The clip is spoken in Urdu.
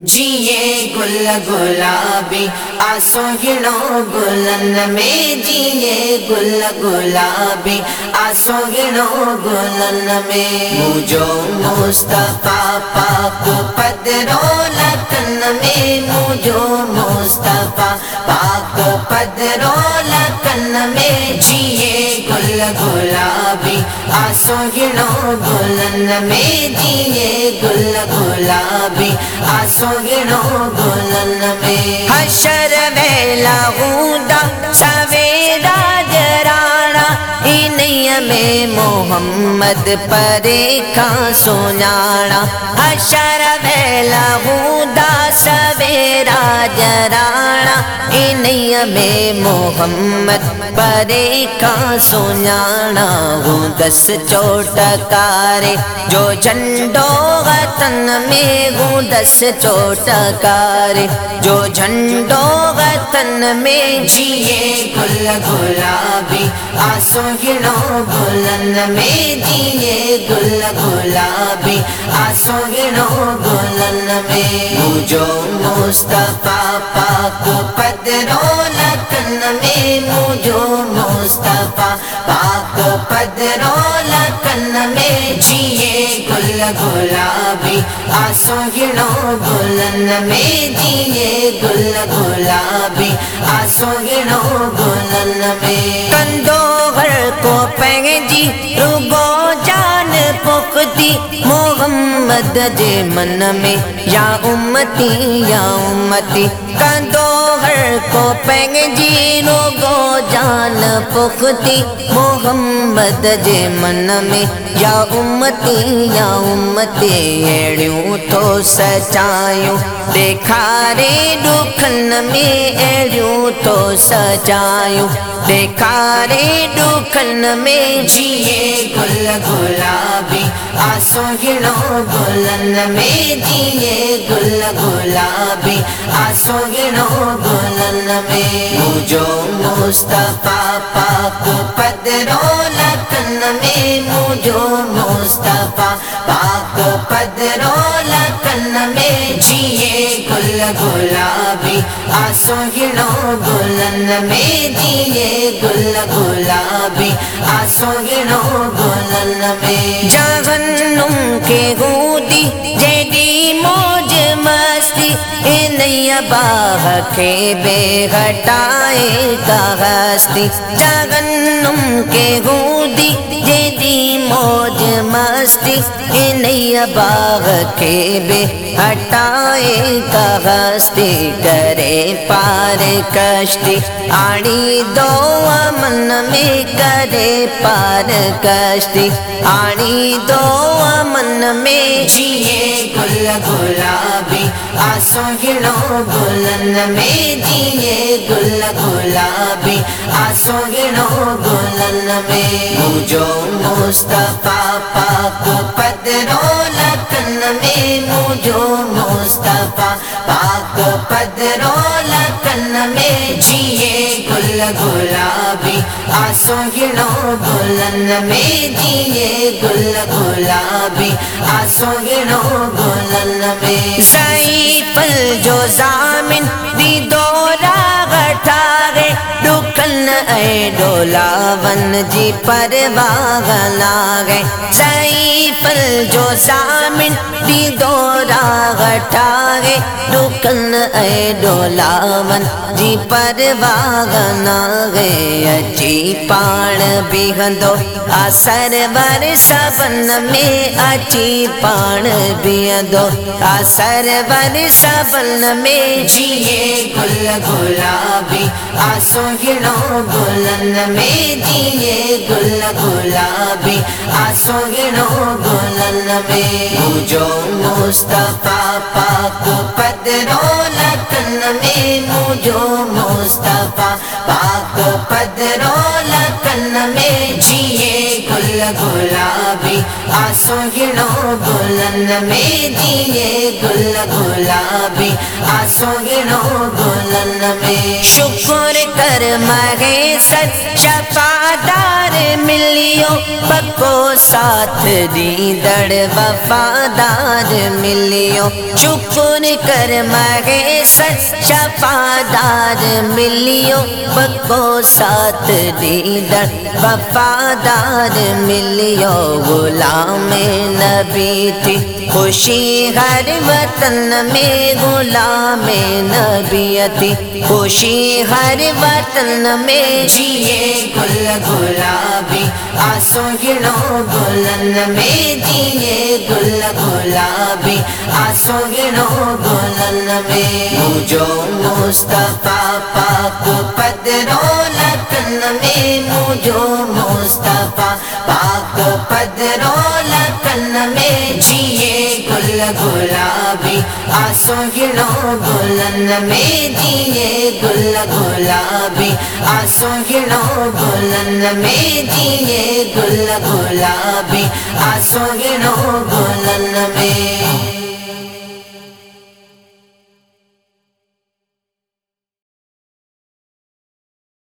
جیے گل گلابی، آسو گڑو گلن میں جیے گل گلابی، آسو گڑو گلن میں۔ مجھو مصطفیٰ پاک پدرو لکن میں مجھو مصطفیٰ پاک پدرو لکن میں جیے گلابی آسو گڑو گلن میں جیے گل گلابی آسو گڑو گلن میں حشر ویلا گوندا سویرا جرانا انہی میں محمد پرے کا سونانا حشر ویلا گوندا میں محمد پرے کا سونانا ہوں دس چوٹ کارے جو جھنڈو وطن میں ہوں دس چوٹ کارے جو جھنڈو وطن میں جیے گل گلابی آسو گڑو گلن میں جیے گل گلابی آسو گڑو گلن میں۔ مجھو مصطفیٰ پاک پدرو لکن میں مجھو مصطفیٰ پاک پدرو لکن میں جیے گل گلابی آسو گڑو گلن میں جیے گل گلابی آسو گڑو گلن میں کندو گھر کو پینجی، روبو پختی محمد جے من میں، یا امتی یا امتی۔ کندو گھر کو پینجی روگو جان پختی محمد جے من میں، یا امتی یا امتی۔ ایڑیوں تو سچایوں دیکھارے دکھن میں، ایڑیوں تو سچایوں دیکھارے دکھن میں، جیے گل گلابی۔ آسو گڑو گلن میں جیے گل گلابی آسو گڑو گلن میں مصطفیٰ پاک پدرو لکن میں مجھو مصطفیٰ پاک پدرو لکن میں جیے گل گلابی آسو گڑو گلن میں گل گلابی آسو گڑو گلن میں جہنم کے گودی مستی انہی باغ کے بے ہٹائے کا ہستی۔ جہنم کے گودی جیڈی موج مستی۔ انہی باغ کے بے ہٹائے کا ہستی۔ کرے پار کشتی۔ آڑی دو امن میں کرے پار کشتی۔ آڑی دو امن میں جیے گل گلابی آسو گلو بلند میں جیے گل گلابی آسو گلو بلند میں۔ جو مصطفیٰ پاک پدروں لکن میں مجھو مصطفیٰ پاک پدرو لکن میں جیے گل گلابی آسو گڑو گلن میں جیے گل گلابی آسو گڑو گلن میں سائی پل جو زامن دی دورا گٹھارے ڈکن اے ڈولا ون جی پرواغ لاغے سائی پل جو زامن دی دورا گٹھارے ڈکن اے ڈولا ون جی پرواغ ناغے اچھی پان بھی ہندو آسر بر سبن میں اچھی پان بھی ہندو آسر بر سبن میں جیے گل گلابی۔ آسو گڑو گلن میں جیے گل گلابی۔ آسو گڑو گلن میں مجھو مصطفیٰ پاک پدرو لکن میں مجھو مصطفیٰ پاک پدرو لکن میں جیے گل گلابی آسو گڑو گلن میں جیے گل گلابی آسو گڑو گلن میں۔ شکر کر مگے ست شفادار ملیو پکو ساتھ دی دڑ وفادار ملیو چکر کر مگے سچا پادار ملیو پکو ساتھ دی دڑ وفادار ملیو غلام نبی تھی۔ خوشی ہر وطن میں غلام نبیتی خوشی ہر وطن میں جیے گل گلابی۔ آسو گنو گلن میں جیے گل گلابی۔ آسو گنو گلن میں۔ مجھو مصطفیٰ پاک پدرو میں مصطفیٰ۔ پاک پدرو میں جیے گل گلابی۔ آسو گنو میں جیے گل گلابی۔ آسو گنو میں جیے گل گلابی۔ آسو میں